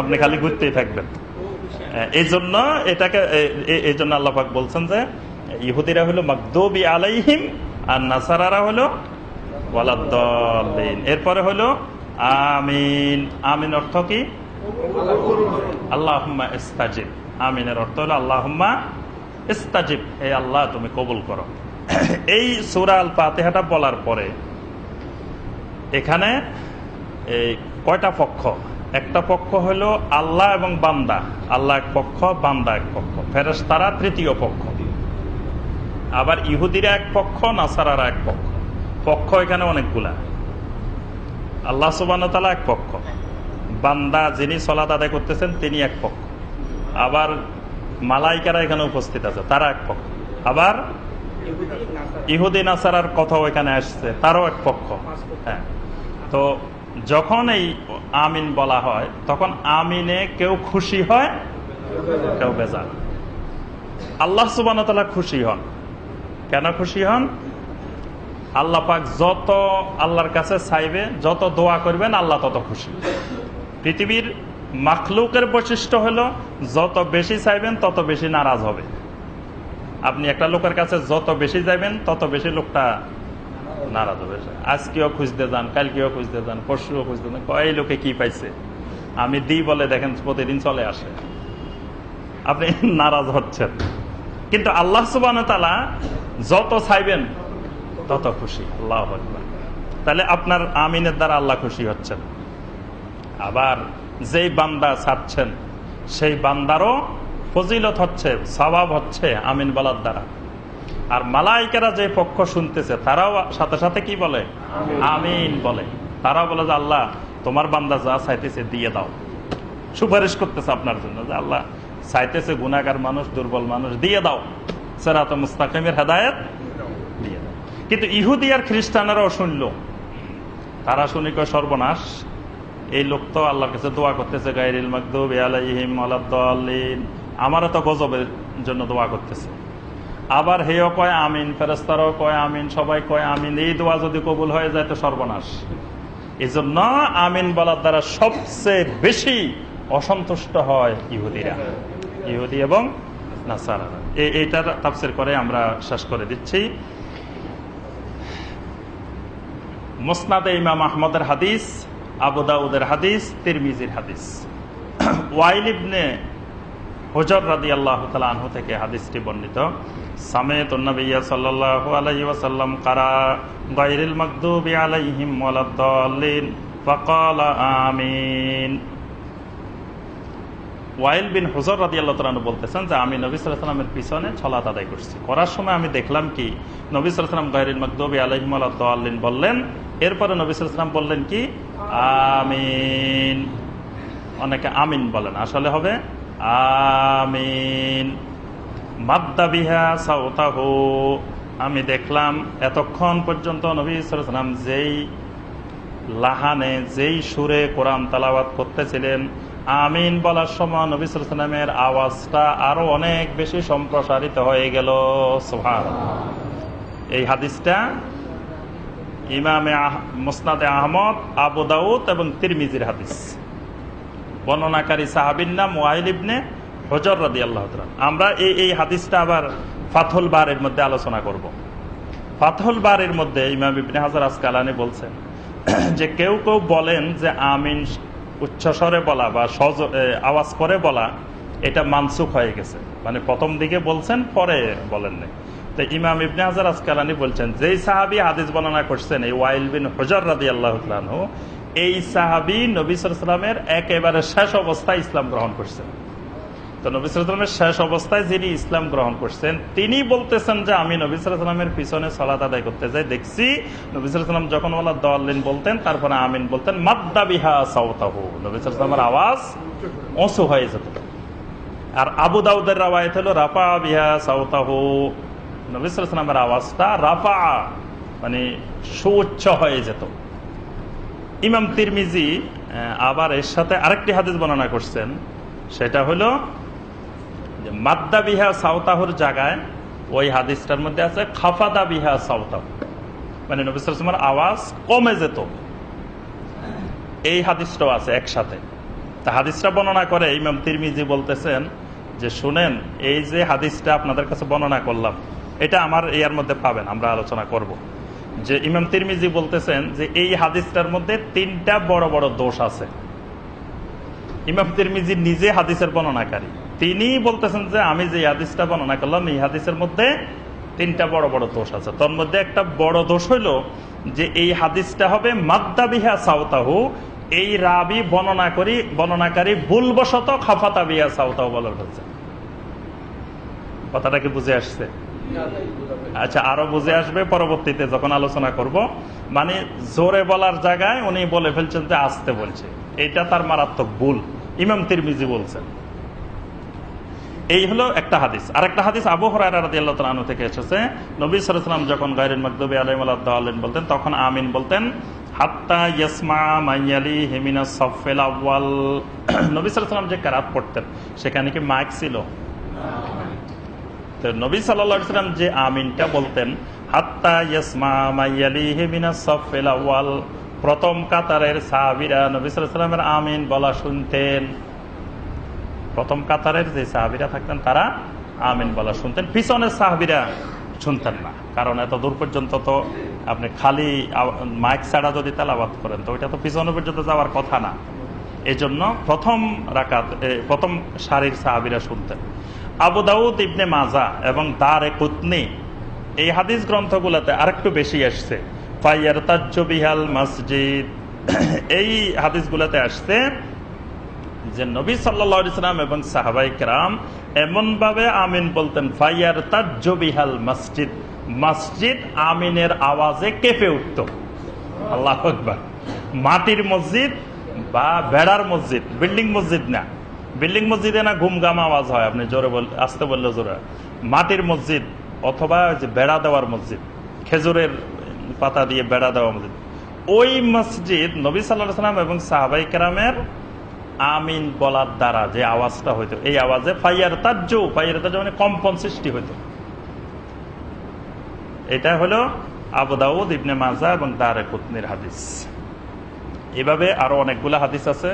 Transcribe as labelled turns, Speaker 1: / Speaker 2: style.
Speaker 1: আপনি খালি ঘুরতেই থাকবেন। এই জন্য এটাকে এই জন্য আল্লাপাক বলছেন যে, ইহুদিরা হলো মকদবি আলাইহিম, আর নাসারারা হলো ওয়ালাদ্দিন এরপরে হলো আমিন। আমিন অর্থ কি? আল্লাহ ইস্তাজিব। আমিনের অর্থ হলো আল্লাহ ইস্তাজিব। হে আল্লাহ, তুমি কবুল করো। এই সুরা আল পাতেহাটা বলার পরে এখানে এই কয়টা পক্ষ? একটা পক্ষ হলো আল্লাহ এবং বান্দা। আল্লাহ এক পক্ষ, বান্দা এক পক্ষ। ফেরেস তারা তৃতীয় পক্ষ। আবার ইহুদিরা এক পক্ষ, নাসারারা এক পক্ষ। পক্ষ এখানে অনেকগুলা। আল্লাহ সুবান এক পক্ষ। বান্দা যিনি সলাদ আদায় করতেছেন, তিনি এক পক্ষ। আবার মালাইকারা এখানে উপস্থিত আছে, তারা এক পক্ষ। আবার ইহুদি, নাসারার কথাও এখানে আসছে, তারও এক পক্ষ। হ্যাঁ। তো যখন এই আমিন বলা হয়, তখন আমিনে কেউ খুশি হয়, কেউ বেজার। আল্লাহ সুবান খুশি হন। কেন খুশি হন? আল্লাহ পাক যত আল্লাহর কাছে চাইবে, যত দোয়া করবেন, আল্লাহ তত খুশি। পৃথিবীর মাখলুকের বৈশিষ্ট্য হলো, যত বেশি চাইবেন, তত বেশি নারাজ হবে। আপনি একটা লোকের কাছে যত বেশি যাবেন তত বেশি লোকটা নারাজ হবে। আজকেও খুঁজতে যান, কালকেও খুঁজতে যান, পরশুও খুঁজতে যান। এই লোকে কি পাইছে? আমি দিই বলে দেখেন প্রতিদিন চলে আসে। আপনি নারাজ হচ্ছেন। কিন্তু আল্লাহ সুবান যত চাইবেন, তত খুশি। আল্লাহ তাহলে আপনার আমিনের দ্বারা আল্লাহ খুশি হচ্ছেন। আবার যেই বান্দা ছাড়ছেন, সেই বান্দারও ফজিলত হচ্ছে, স্বভাব হচ্ছে আমিন বলার দ্বারা। আর মালাইকেরা যে পক্ষ শুনতেছে তারাও সাথে সাথে কি বলে? আমিন। বলে। তারাও বলে যে আল্লাহ তোমার বান্দা যা চাইতেছে দিয়ে দাও। সুপারিশ করতেছে আপনার জন্য যে আল্লাহ চাইতেছে গুণাগার মানুষ দুর্বল মানুষ দিয়ে দাও। সেরাত মুস্তাকিমের হেদায়ত দিয়ে দাও। কিন্তু ইহুদি আর খ্রিস্টানেরাও শুনল। তারা শুনি কয় সর্বনাশ। এই লোক তো আল্লাহর কাছে দোয়া করতেছে গাইরিল মাকদুব আলাইহিম আলাদ্দালিন আমারও তো গজবের জন্য দোয়া করতেছে। আবার হেও কয় আমিন ফেরস্তারও কয় আমিন, সবাই কয় আমিন। এই দোয়া যদি কবুল হয়ে যায় তো সর্বনাশ। এই জন্য আমিন বলার দ্বারা সবচেয়ে বেশি অসন্তুষ্ট হয় ইহুদিরা। ইহুদি এবং নাসারারা। এইটার তাফসির করে আমরা শেষ করে দিচ্ছি। মোসনাদে ইমাম আহমদের হাদিস আবুদাউদের হাদিস, তিরমিজির হাদিস। ওয়াইল ইবনে হজর রাদি আল্লাহ আনহু থেকে হাদিসটি বর্ণিত। সামেত নবিয়া সাল্লাল্লাহু আলাইহি ওয়াসাল্লাম কারা গায়রিল মাগদুবি আলাইহিম ওয়ালাদ-দাল্লিন ফাকাল আমিন। ওয়াইল বিন হুজর রাদি আল্লাহ তালু বলতেছেন যে, আমি নবী সাল্লামের পিছনে ছলাত আদায় করছি। করার সময় আমি দেখলাম কি, নবী সাল্লাম গাহরিন মকদবি আলহিম আল্লাহ বললেন। এরপরে নবী সাল্লাম বললেন কি, আমিন। অনেকে আমিন বলেন। আসলে হবে আমিন। মাদ্দা সাউতাহু। আমি দেখলাম এতক্ষণ পর্যন্ত নবী সাল্লাম যেই লাহানে, যেই সুরে কোরআন তালাবাদ করতেছিলেন, আমিন বলার সময় নবী সালামের আওয়াজটা আরও অনেক বেশি সম্প্রসারিত হয়ে গেল। সোহান এই হাদিসটা ইমামে মুসনাদে আহমদ, আবু দাউদ এবং তিরমিজির হাদিস। বর্ণনাকারী সাহাবির নাম ওয়াইল ইবনে হজর রাদি আল্লাহ আমরা এই এই হাদিসটা আবার ফাথল বারের মধ্যে আলোচনা করব। ফাথল বারের মধ্যে ইমাম ইবনে হাজার আসকালানি বলছেন যে কেউ কেউ বলেন যে আমিন উচ্চস্বরে বলা বা সজ আওয়াজ করে বলা এটা মানসুখ হয়ে গেছে। মানে প্রথম দিকে বলছেন, পরে বলেন নাই। তো ইমাম ইবনে হাজার আসকালানি বলছেন, যেই সাহাবি হাদিস বর্ণনা করছেন, এই ওয়াইল বিন হজর রাদি আল্লাহ এই সাহাবি নবী সালামের একেবারে শেষ অবস্থায় ইসলাম গ্রহণ করছেন। তো নবী সালামের শেষ অবস্থায় যিনি ইসলাম গ্রহণ করছেন, তিনি বলতেছেন যে আমি নবী সালামের পিছনে সলাত আদায় করতে যাই। দেখছি নবী সালাম যখন ওলা দলিন বলতেন, তারপরে আমিন বলতেন, মাদ্দা বিহা সাউতাহু নবী সালামের আওয়াজ অসু হয়ে যেত। আর আবু দাউদের রাওয়ায়ত হলো, রাফা বিহা সাউতাহু নবী সালামের আওয়াজটা রাফা মানে সুউচ্চ হয়ে যেত। ইমাম তিরমিজি আবার এর সাথে আরেকটি হাদিস বর্ণনা করছেন। সেটা হলো যে, মাদ্দা বিহা সাউতাহুর জায়গায় ওই হাদিসটার মধ্যে আছে, খাফাদা বিহা সাউতাহ মানে নবিসামের আওয়াজ কমে যেত। এই হাদিসটাও আছে একসাথে। তা হাদিসটা বর্ণনা করে ইমাম তিরমিজি বলতেছেন যে, শুনেন, এই যে হাদিসটা আপনাদের কাছে বর্ণনা করলাম, এটা আমার এর মধ্যে পাবেন, আমরা আলোচনা করব। যে ইমাম তিরমিজি বলতেছেন যে এই হাদিসটার মধ্যে তিনটা বড় বড় দোষ আছে। ইমাম তিরমিজি নিজে হাদিসের বর্ণনাকারী। তিনি বলতেছেন যে আমি যে হাদিসটা বর্ণনা করলাম, এই হাদিসের মধ্যে তিনটা বড় বড় দোষ আছে। তোর মধ্যে একটা বড় দোষ হইল যে এই হাদিসটা হবে মাদ্দাবিহা সাউতাহু, এই রাবি বর্ণনা করি বর্ণনাকারী ভুলবশত খাফাতা বিহা সাউতাহু বলার হচ্ছে কথাটা কি বুঝে আসছে? আচ্ছা আরও বুঝে আসবে পরবর্তীতে যখন আলোচনা করব। মানে জোরে বলার জায়গায় উনি বলে ফেলছেন যে আসতে বলছে। এটা তার মারাত্মক ভুল। ইমাম তিরমিজি বলছেন। এই হলো একটা হাদিস। আর একটা হাদিস আবু হরারু থেকে এসেছে। নবী সালাম যখন গাইরেন মকদবী আল্লাহ বলতেন, তখন আমিন বলতেন, হাত্তা নবী সালাম যে কারাত পড়তেন, সেখানে কি মাইক ছিল? তো নবী সাল্লাম যে আমিনটা বলতেন, হাত্তা ইয়সমা মাইয়ালি হেমিনা সফেল প্রথম কাতারের সাহাবিরা নবী সাল্লামের আমিন বলা শুনতেন। প্রথম কাতারের যে সাহাবিরা থাকতেন, তারা আমিন বলা শুনতেন। পিছনের সাহাবিরা শুনতেন না, কারণ এত দূর পর্যন্ত তো আপনি খালি মাইক ছাড়া যদি তেলাবাদ করেন, তো ওইটা তো পিছনে পর্যন্ত যাওয়ার কথা না। এই জন্য প্রথম রাকাত প্রথম সারির সাহাবিরা শুনতেন। আবু দাউদ ইবনে মাজা এবং তার এ কুতনি এই হাদিস গ্রন্থগুলোতে আরেকটু বেশি আসছে। ফাইয়ার তাজ্জবিহাল মসজিদ। এই হাদিসগুলোতে আসছে যে নবী সাল্লাম এবং সাহাবাই কেরাম এমন ভাবে আমিন বলতেন ফাইয়ার তাজ্জবিহাল মসজিদ। মসজিদ আমিনের আওয়াজে কেঁপে উঠত। আল্লাহ আকবর। মাটির মসজিদ বা বেড়ার মসজিদ, বিল্ডিং মসজিদ না। বিল্ডিং মসজিদে না ঘুমঘাম আওয়াজ হয়? আপনি জোরে বল আসতে বললে জোরে। মাটির মসজিদ অথবা যে বেড়া দেওয়ার মসজিদ, খেজুরের পাতা দিয়ে বেড়া দেওয়া মসজিদ, ওই মসজিদ নবী সাল্লাহ সাল্লাম এবং সাহাবাই কেরামের আমিন বলার দ্বারা যে আওয়াজটা হইতো, এই আওয়াজে ফাইয়ার তাজ্য ফাইয়ার তাজ্য মানে কম্পন সৃষ্টি হইতো। এটা হলো আবু দাউদ, ইবনে মাজা এবং দারে কুতনির হাদিস। এভাবে আরও অনেকগুলো হাদিস আছে।